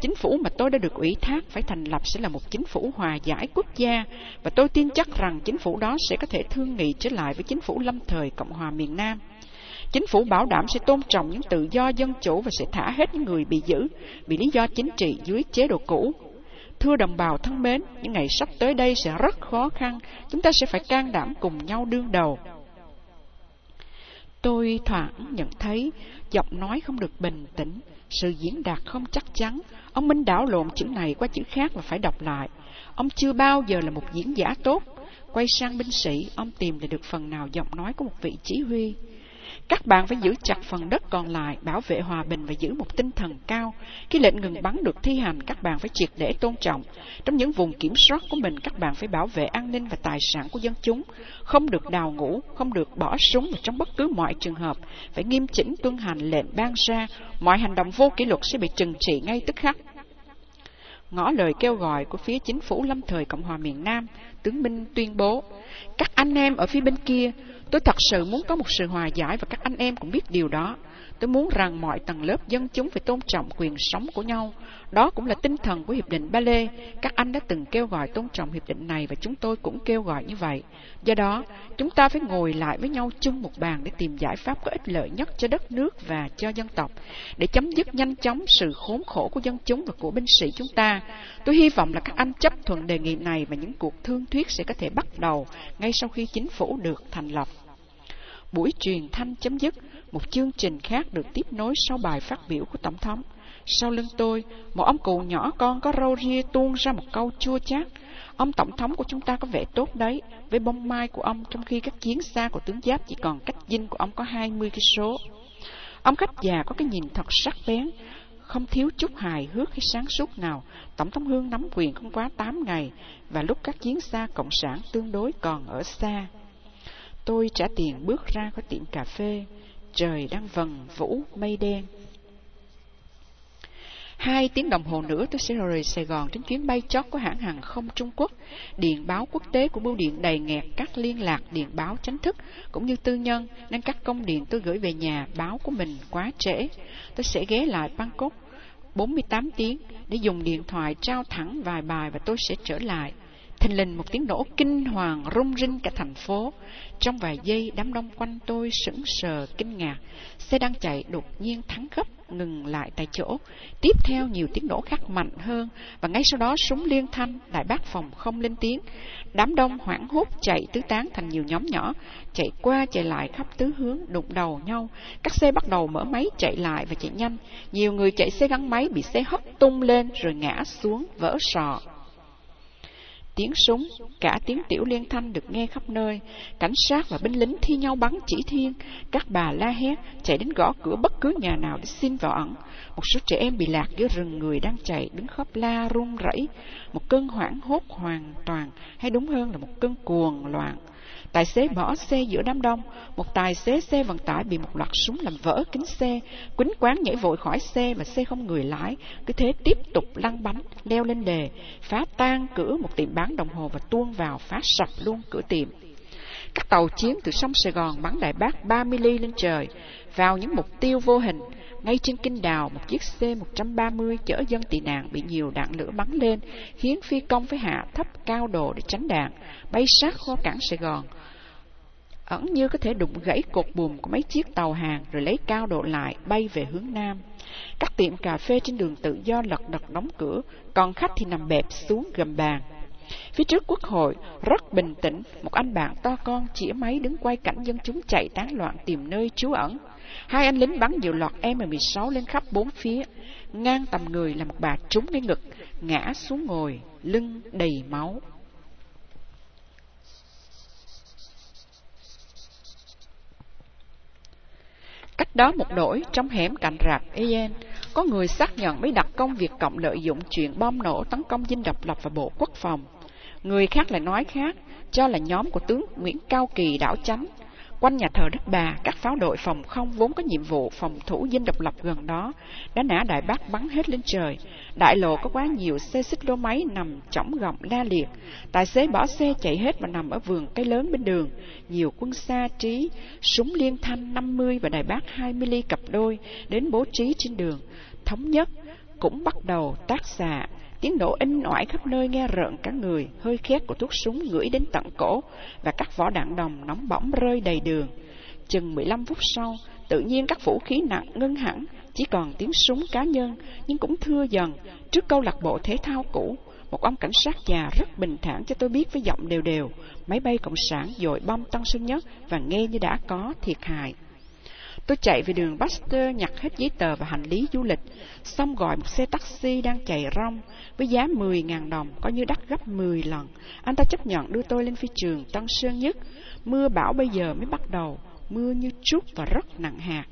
Chính phủ mà tôi đã được ủy thác phải thành lập sẽ là một chính phủ hòa giải quốc gia và tôi tin chắc rằng chính phủ đó sẽ có thể thương nghị trở lại với chính phủ lâm thời Cộng hòa miền Nam. Chính phủ bảo đảm sẽ tôn trọng những tự do dân chủ và sẽ thả hết những người bị giữ vì lý do chính trị dưới chế độ cũ. Thưa đồng bào thân mến, những ngày sắp tới đây sẽ rất khó khăn, chúng ta sẽ phải can đảm cùng nhau đương đầu. Tôi thoảng nhận thấy giọng nói không được bình tĩnh, sự diễn đạt không chắc chắn. Ông Minh đảo lộn chữ này qua chữ khác và phải đọc lại. Ông chưa bao giờ là một diễn giả tốt. Quay sang binh sĩ, ông tìm lại được phần nào giọng nói của một vị chỉ huy. Các bạn phải giữ chặt phần đất còn lại, bảo vệ hòa bình và giữ một tinh thần cao. Khi lệnh ngừng bắn được thi hành, các bạn phải triệt để tôn trọng. Trong những vùng kiểm soát của mình, các bạn phải bảo vệ an ninh và tài sản của dân chúng. Không được đào ngũ, không được bỏ súng và trong bất cứ mọi trường hợp. Phải nghiêm chỉnh tuân hành lệnh ban ra. Mọi hành động vô kỷ luật sẽ bị trừng trị ngay tức khắc ngõ lời kêu gọi của phía chính phủ lâm thời Cộng hòa miền Nam, tướng Minh tuyên bố, các anh em ở phía bên kia Tôi thật sự muốn có một sự hòa giải và các anh em cũng biết điều đó. Tôi muốn rằng mọi tầng lớp dân chúng phải tôn trọng quyền sống của nhau. Đó cũng là tinh thần của Hiệp định Ba Lê. Các anh đã từng kêu gọi tôn trọng hiệp định này và chúng tôi cũng kêu gọi như vậy. Do đó, chúng ta phải ngồi lại với nhau chung một bàn để tìm giải pháp có ích lợi nhất cho đất nước và cho dân tộc, để chấm dứt nhanh chóng sự khốn khổ của dân chúng và của binh sĩ chúng ta. Tôi hy vọng là các anh chấp thuận đề nghị này và những cuộc thương thuyết sẽ có thể bắt đầu ngay sau khi chính phủ được thành lập. Buổi truyền thanh chấm dứt, một chương trình khác được tiếp nối sau bài phát biểu của Tổng thống. Sau lưng tôi, một ông cụ nhỏ con có râu ria tuôn ra một câu chua chát. Ông Tổng thống của chúng ta có vẻ tốt đấy, với bông mai của ông trong khi các chiến xa của tướng Giáp chỉ còn cách dinh của ông có 20 cây số. Ông khách già có cái nhìn thật sắc bén, không thiếu chút hài hước hay sáng suốt nào. Tổng thống Hương nắm quyền không quá 8 ngày, và lúc các chiến xa cộng sản tương đối còn ở xa. Tôi trả tiền bước ra khỏi tiệm cà phê. Trời đang vần vũ mây đen. Hai tiếng đồng hồ nữa tôi sẽ rời Sài Gòn trên chuyến bay chót của hãng hàng không Trung Quốc. Điện báo quốc tế của bưu điện đầy nghẹt các liên lạc điện báo chính thức cũng như tư nhân, nên các công điện tôi gửi về nhà báo của mình quá trễ. Tôi sẽ ghé lại Bangkok 48 tiếng để dùng điện thoại trao thẳng vài bài và tôi sẽ trở lại. Thình lình một tiếng nổ kinh hoàng rung rinh cả thành phố. Trong vài giây, đám đông quanh tôi sững sờ kinh ngạc. Xe đang chạy đột nhiên thắng gấp, ngừng lại tại chỗ. Tiếp theo nhiều tiếng nổ khác mạnh hơn, và ngay sau đó súng liên thanh, đại bác phòng không lên tiếng. Đám đông hoảng hốt chạy tứ tán thành nhiều nhóm nhỏ, chạy qua chạy lại khắp tứ hướng, đụng đầu nhau. Các xe bắt đầu mở máy chạy lại và chạy nhanh. Nhiều người chạy xe gắn máy bị xe hất tung lên rồi ngã xuống, vỡ sọ. Tiếng súng, cả tiếng tiểu liên thanh được nghe khắp nơi. Cảnh sát và binh lính thi nhau bắn chỉ thiên. Các bà la hét, chạy đến gõ cửa bất cứ nhà nào để xin vào ẩn. Một số trẻ em bị lạc giữa rừng người đang chạy, đứng khóc la run rẩy. Một cơn hoảng hốt hoàn toàn, hay đúng hơn là một cơn cuồng loạn. Tài xế bỏ xe giữa đám đông, một tài xế xe vận tải bị một loạt súng làm vỡ kính xe, quýnh quán nhảy vội khỏi xe và xe không người lái, cứ thế tiếp tục lăn bánh, leo lên đề, phá tan cửa một tiệm bán đồng hồ và tuôn vào phá sập luôn cửa tiệm. Các tàu chiến từ sông Sài Gòn bắn đại bác 30 ly lên trời, vào những mục tiêu vô hình. Ngay trên kinh đào, một chiếc C-130 chở dân tị nạn bị nhiều đạn lửa bắn lên, khiến phi công phải hạ thấp cao độ để tránh đạn, bay sát kho cảng Sài Gòn ẩn như có thể đụng gãy cột buồm của mấy chiếc tàu hàng rồi lấy cao độ lại bay về hướng nam. Các tiệm cà phê trên đường tự do lật đật đóng cửa, còn khách thì nằm bẹp xuống gầm bàn. Phía trước quốc hội, rất bình tĩnh, một anh bạn to con chĩa máy đứng quay cảnh dân chúng chạy tán loạn tìm nơi trú ẩn. Hai anh lính bắn nhiều loạt M16 lên khắp bốn phía. Ngang tầm người là một bà trúng ngay ngực, ngã xuống ngồi, lưng đầy máu. Cách đó một đổi, trong hẻm cạnh rạp Ayen, có người xác nhận mới đặt công việc cộng lợi dụng chuyện bom nổ tấn công dinh độc lập và bộ quốc phòng. Người khác lại nói khác, cho là nhóm của tướng Nguyễn Cao Kỳ đảo chánh. Quanh nhà thờ Đức Bà, các pháo đội phòng không vốn có nhiệm vụ phòng thủ dinh độc lập gần đó, đã nã đại bác bắn hết lên trời. Đại lộ có quá nhiều xe xích lô máy nằm chỏng gọng la liệt. Tài xế bỏ xe chạy hết và nằm ở vườn cây lớn bên đường. Nhiều quân xa trí, súng liên thanh 50 và đại bác 20 ly cặp đôi đến bố trí trên đường. Thống nhất cũng bắt đầu tác xạ Tiếng nổ in ỏi khắp nơi nghe rợn cả người, hơi khét của thuốc súng ngửi đến tận cổ, và các vỏ đạn đồng nóng bỏng rơi đầy đường. Chừng 15 phút sau, tự nhiên các vũ khí nặng ngưng hẳn, chỉ còn tiếng súng cá nhân, nhưng cũng thưa dần, trước câu lạc bộ thể thao cũ. Một ông cảnh sát già rất bình thản cho tôi biết với giọng đều đều, máy bay Cộng sản dội bom Tân Sơn Nhất và nghe như đã có thiệt hại. Tôi chạy về đường Baxter nhặt hết giấy tờ và hành lý du lịch, xong gọi một xe taxi đang chạy rong với giá 10.000 đồng, coi như đắt gấp 10 lần. Anh ta chấp nhận đưa tôi lên phi trường Tân Sơn Nhất. Mưa bão bây giờ mới bắt đầu, mưa như trút và rất nặng hạt.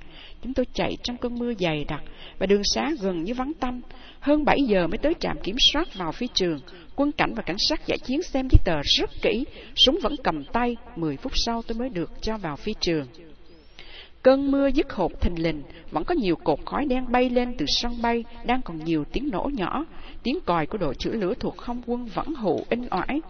Chúng tôi chạy trong cơn mưa dày đặc và đường xá gần như vắng tanh. Hơn 7 giờ mới tới trạm kiểm soát vào phi trường. Quân cảnh và cảnh sát giải chiến xem giấy tờ rất kỹ, súng vẫn cầm tay. 10 phút sau tôi mới được cho vào phi trường. Cơn mưa dứt hộp thình lình, vẫn có nhiều cột khói đen bay lên từ sân bay, đang còn nhiều tiếng nổ nhỏ. Tiếng còi của đội chữa lửa thuộc không quân vẫn hụ in ỏi.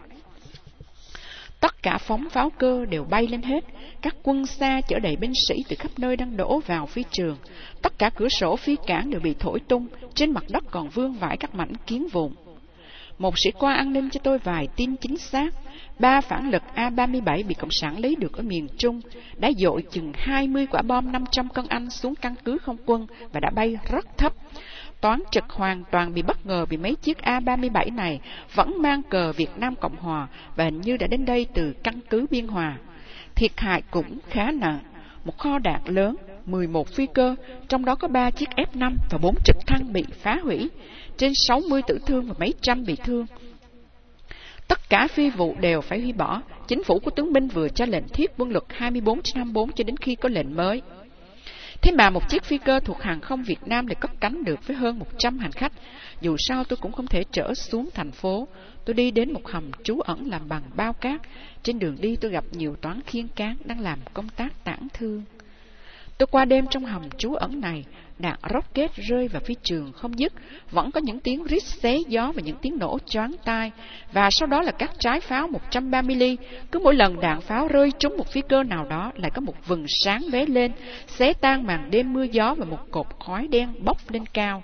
Tất cả phóng pháo cơ đều bay lên hết, các quân xa chở đầy binh sĩ từ khắp nơi đang đổ vào phi trường. Tất cả cửa sổ phi cảng đều bị thổi tung, trên mặt đất còn vương vãi các mảnh kiến vụn. Một sĩ quan an ninh cho tôi vài tin chính xác. Ba phản lực A-37 bị Cộng sản lấy được ở miền Trung đã dội chừng 20 quả bom 500 cân Anh xuống căn cứ không quân và đã bay rất thấp. Toán trực hoàn toàn bị bất ngờ vì mấy chiếc A-37 này vẫn mang cờ Việt Nam Cộng Hòa và hình như đã đến đây từ căn cứ Biên Hòa. Thiệt hại cũng khá nặng. Một kho đạn lớn, 11 phi cơ, trong đó có 3 chiếc F-5 và 4 trực thăng bị phá hủy trên 60 tử thương và mấy trăm bị thương. Tất cả phi vụ đều phải hủy bỏ. Chính phủ của tướng binh vừa cho lệnh thiết quân luật 24 trên 24 cho đến khi có lệnh mới. Thế mà một chiếc phi cơ thuộc hàng không Việt Nam lại cất cánh được với hơn 100 hành khách. Dù sao tôi cũng không thể trở xuống thành phố. Tôi đi đến một hầm trú ẩn làm bằng bao cát. Trên đường đi tôi gặp nhiều toán khiên cán đang làm công tác tản thương. Tôi qua đêm trong hầm trú ẩn này, đạn rocket rơi vào phi trường không dứt, vẫn có những tiếng rít xé gió và những tiếng nổ choáng tai, và sau đó là các trái pháo 130 ly. Cứ mỗi lần đạn pháo rơi trúng một phi cơ nào đó, lại có một vầng sáng vé lên, xé tan màn đêm mưa gió và một cột khói đen bốc lên cao.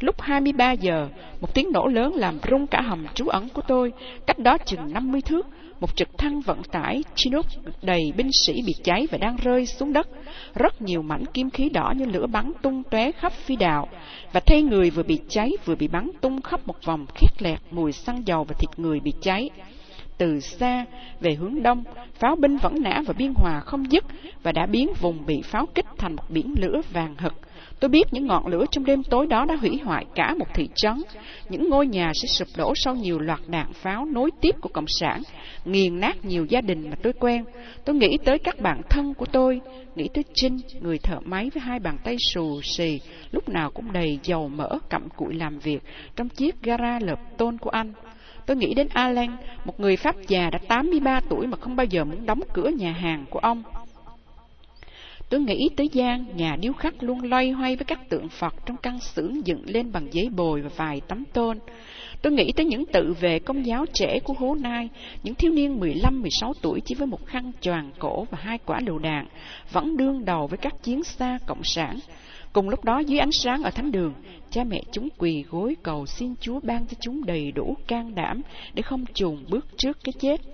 Lúc 23 giờ, một tiếng nổ lớn làm rung cả hầm trú ẩn của tôi, cách đó chừng 50 thước, một trực thăng vận tải Chinook đầy binh sĩ bị cháy và đang rơi xuống đất. Rất nhiều mảnh kim khí đỏ như lửa bắn tung tóe khắp phi đạo, và thay người vừa bị cháy vừa bị bắn tung khắp một vòng khét lẹt mùi xăng dầu và thịt người bị cháy. Từ xa, về hướng đông, pháo binh vẫn nã và biên hòa không dứt và đã biến vùng bị pháo kích thành một biển lửa vàng hực. Tôi biết những ngọn lửa trong đêm tối đó đã hủy hoại cả một thị trấn. Những ngôi nhà sẽ sụp đổ sau nhiều loạt đạn pháo nối tiếp của Cộng sản, nghiền nát nhiều gia đình mà tôi quen. Tôi nghĩ tới các bạn thân của tôi, nghĩ tới Trinh, người thợ máy với hai bàn tay xù xì, lúc nào cũng đầy dầu mỡ cặm cụi làm việc trong chiếc gara lợp tôn của anh. Tôi nghĩ đến Alan, một người Pháp già đã 83 tuổi mà không bao giờ muốn đóng cửa nhà hàng của ông. Tôi nghĩ tới gian nhà điêu khắc luôn loay hoay với các tượng Phật trong căn xưởng dựng lên bằng giấy bồi và vài tấm tôn. Tôi nghĩ tới những tự về công giáo trẻ của Hố Nai, những thiếu niên 15-16 tuổi chỉ với một khăn choàng cổ và hai quả lựu đạn, vẫn đương đầu với các chiến xa cộng sản. Cùng lúc đó dưới ánh sáng ở thánh đường, cha mẹ chúng quỳ gối cầu xin Chúa ban cho chúng đầy đủ can đảm để không trùng bước trước cái chết.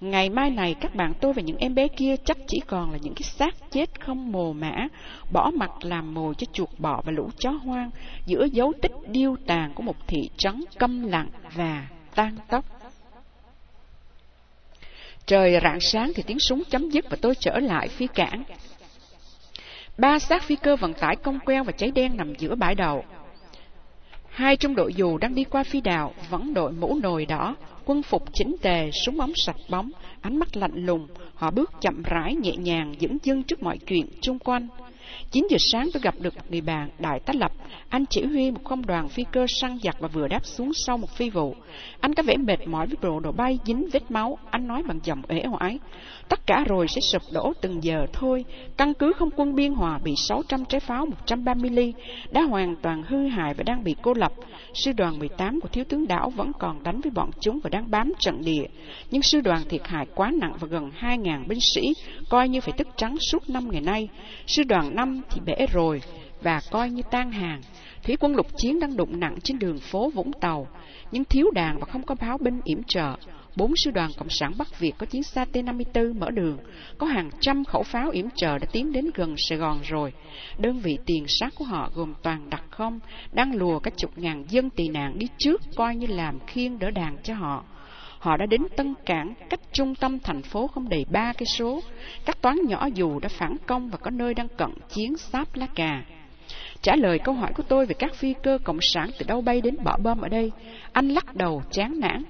Ngày mai này các bạn tôi và những em bé kia chắc chỉ còn là những cái xác chết không mồ mã, bỏ mặt làm mồi cho chuột bọ và lũ chó hoang giữa dấu tích điêu tàn của một thị trấn câm lặng và tan tóc. Trời rạng sáng thì tiếng súng chấm dứt và tôi trở lại phía cảng. Ba xác phi cơ vận tải cong queo và cháy đen nằm giữa bãi đầu. Hai trung đội dù đang đi qua phi đạo vẫn đội mũ nồi đỏ, quân phục chỉnh tề, súng ống sạch bóng, ánh mắt lạnh lùng. Họ bước chậm rãi nhẹ nhàng, dững dưng trước mọi chuyện chung quanh. 9 giờ sáng tôi gặp được người bạn, Đại tá Lập. Anh chỉ huy một công đoàn phi cơ săn giặc và vừa đáp xuống sau một phi vụ. Anh có vẻ mệt mỏi với bộ đồ bay dính vết máu. Anh nói bằng giọng ế hoái Tất cả rồi sẽ sụp đổ từng giờ thôi. Căn cứ không quân biên hòa bị 600 trái pháo 130 ly, đã hoàn toàn hư hại và đang bị cô lập. Sư đoàn 18 của thiếu tướng Đảo vẫn còn đánh với bọn chúng và đang bám trận địa. Nhưng sư đoàn thiệt hại quá nặng và gần 2.000 binh sĩ, coi như phải tức trắng suốt năm ngày nay. Sư đoàn năm thì bể rồi và coi như tan hàng. Thủy quân lục chiến đang đụng nặng trên đường phố Vũng Tàu, nhưng thiếu đàn và không có báo binh yểm trợ. Bốn sư đoàn Cộng sản Bắc Việt có chiến xa T-54 mở đường, có hàng trăm khẩu pháo yểm trợ đã tiến đến gần Sài Gòn rồi. Đơn vị tiền sát của họ gồm toàn đặc không, đang lùa các chục ngàn dân tị nạn đi trước coi như làm khiên đỡ đàn cho họ. Họ đã đến Tân Cảng, cách trung tâm thành phố không đầy ba cây số. Các toán nhỏ dù đã phản công và có nơi đang cận chiến sáp lá cà. Trả lời câu hỏi của tôi về các phi cơ cộng sản từ đâu bay đến bỏ bom ở đây, anh lắc đầu chán nản.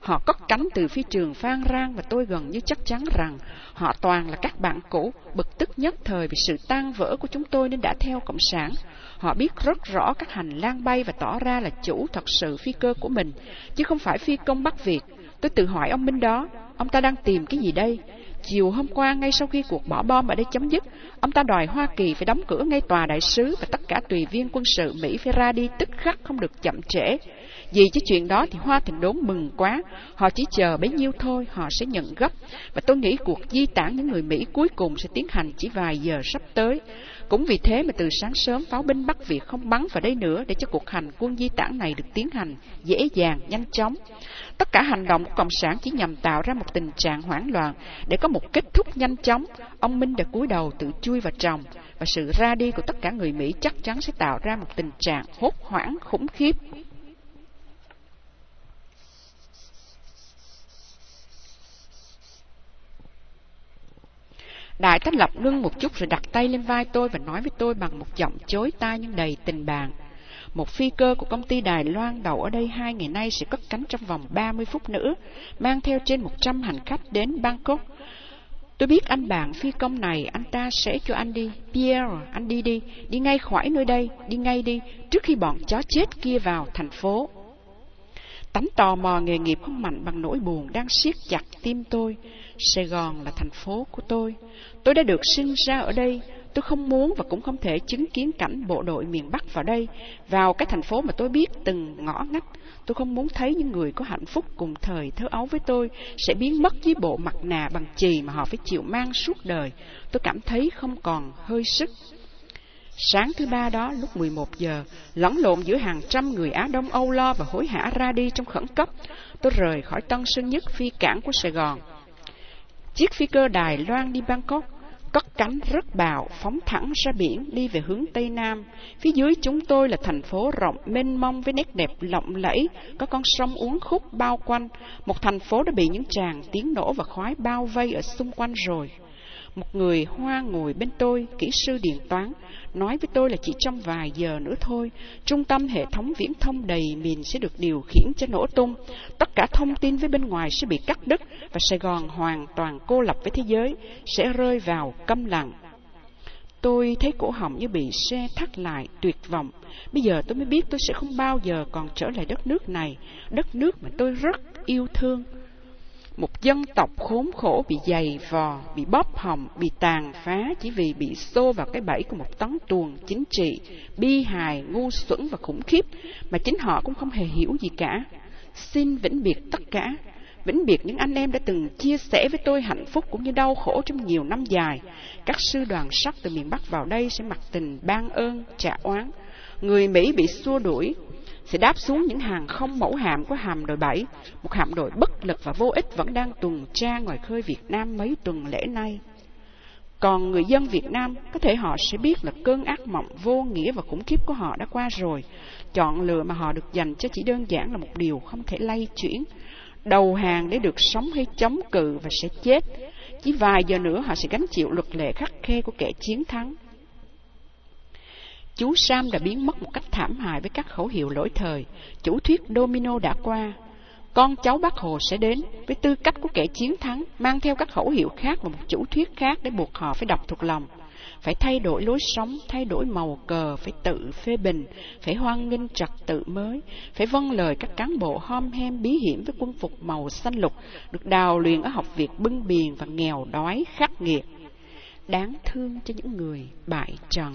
Họ cất cánh từ phi trường Phan Rang và tôi gần như chắc chắn rằng họ toàn là các bạn cũ, bực tức nhất thời vì sự tan vỡ của chúng tôi nên đã theo Cộng sản. Họ biết rất rõ các hành lang bay và tỏ ra là chủ thật sự phi cơ của mình, chứ không phải phi công Bắc Việt. Tôi tự hỏi ông Minh đó, ông ta đang tìm cái gì đây? Chiều hôm qua, ngay sau khi cuộc bỏ bom ở đây chấm dứt, ông ta đòi Hoa Kỳ phải đóng cửa ngay tòa đại sứ và tất cả tùy viên quân sự Mỹ phải ra đi tức khắc không được chậm trễ. Vì chứ chuyện đó thì Hoa Thịnh Đốn mừng quá, họ chỉ chờ bấy nhiêu thôi, họ sẽ nhận gấp. Và tôi nghĩ cuộc di tản những người Mỹ cuối cùng sẽ tiến hành chỉ vài giờ sắp tới. Cũng vì thế mà từ sáng sớm pháo binh Bắc Việt không bắn vào đây nữa để cho cuộc hành quân di tản này được tiến hành dễ dàng, nhanh chóng. Tất cả hành động của Cộng sản chỉ nhằm tạo ra một tình trạng hoảng loạn để có một kết thúc nhanh chóng. Ông Minh đã cúi đầu tự chui vào tròng và sự ra đi của tất cả người Mỹ chắc chắn sẽ tạo ra một tình trạng hốt hoảng khủng khiếp. Đại tá Lập ngưng một chút rồi đặt tay lên vai tôi và nói với tôi bằng một giọng chối tai nhưng đầy tình bạn. Một phi cơ của công ty Đài Loan đậu ở đây hai ngày nay sẽ cất cánh trong vòng 30 phút nữa, mang theo trên 100 hành khách đến Bangkok. Tôi biết anh bạn phi công này, anh ta sẽ cho anh đi. Pierre, anh đi đi, đi ngay khỏi nơi đây, đi ngay đi, trước khi bọn chó chết kia vào thành phố. Tánh tò mò nghề nghiệp không mạnh bằng nỗi buồn đang siết chặt tim tôi. Sài Gòn là thành phố của tôi. Tôi đã được sinh ra ở đây. Tôi không muốn và cũng không thể chứng kiến cảnh bộ đội miền Bắc vào đây, vào cái thành phố mà tôi biết từng ngõ ngách. Tôi không muốn thấy những người có hạnh phúc cùng thời thơ ấu với tôi sẽ biến mất với bộ mặt nạ bằng chì mà họ phải chịu mang suốt đời. Tôi cảm thấy không còn hơi sức. Sáng thứ ba đó, lúc 11 giờ, lẫn lộn giữa hàng trăm người Á Đông Âu lo và hối hả ra đi trong khẩn cấp, tôi rời khỏi Tân Sơn Nhất phi cảng của Sài Gòn. Chiếc phi cơ Đài Loan đi Bangkok, cất cánh rất bạo, phóng thẳng ra biển đi về hướng Tây Nam. Phía dưới chúng tôi là thành phố rộng mênh mông với nét đẹp lộng lẫy, có con sông uốn khúc bao quanh, một thành phố đã bị những tràng tiếng nổ và khói bao vây ở xung quanh rồi. Một người hoa ngồi bên tôi, kỹ sư điện toán, nói với tôi là chỉ trong vài giờ nữa thôi, trung tâm hệ thống viễn thông đầy mìn sẽ được điều khiển cho nổ tung. Tất cả thông tin với bên ngoài sẽ bị cắt đứt và Sài Gòn hoàn toàn cô lập với thế giới, sẽ rơi vào câm lặng. Tôi thấy cổ họng như bị xe thắt lại, tuyệt vọng. Bây giờ tôi mới biết tôi sẽ không bao giờ còn trở lại đất nước này, đất nước mà tôi rất yêu thương. Một dân tộc khốn khổ bị dày vò, bị bóp hỏng, bị tàn phá chỉ vì bị xô vào cái bẫy của một tấn tuồng chính trị, bi hài, ngu xuẩn và khủng khiếp, mà chính họ cũng không hề hiểu gì cả. Xin vĩnh biệt tất cả, vĩnh biệt những anh em đã từng chia sẻ với tôi hạnh phúc cũng như đau khổ trong nhiều năm dài. Các sư đoàn sắc từ miền Bắc vào đây sẽ mặc tình ban ơn, trả oán. Người Mỹ bị xua đuổi, sẽ đáp xuống những hàng không mẫu hạm của hạm đội 7, một hạm đội bất lực và vô ích vẫn đang tuần tra ngoài khơi Việt Nam mấy tuần lễ nay. Còn người dân Việt Nam, có thể họ sẽ biết là cơn ác mộng vô nghĩa và khủng khiếp của họ đã qua rồi. Chọn lựa mà họ được dành cho chỉ đơn giản là một điều không thể lay chuyển. Đầu hàng để được sống hay chống cự và sẽ chết. Chỉ vài giờ nữa họ sẽ gánh chịu luật lệ khắc khe của kẻ chiến thắng. Chú Sam đã biến mất một cách thảm hại với các khẩu hiệu lỗi thời. Chủ thuyết domino đã qua. Con cháu bác Hồ sẽ đến với tư cách của kẻ chiến thắng, mang theo các khẩu hiệu khác và một chủ thuyết khác để buộc họ phải đọc thuộc lòng. Phải thay đổi lối sống, thay đổi màu cờ, phải tự phê bình, phải hoan nghênh trật tự mới, phải vâng lời các cán bộ hom hem bí hiểm với quân phục màu xanh lục, được đào luyện ở học viện bưng biền và nghèo đói khắc nghiệt. Đáng thương cho những người bại trận.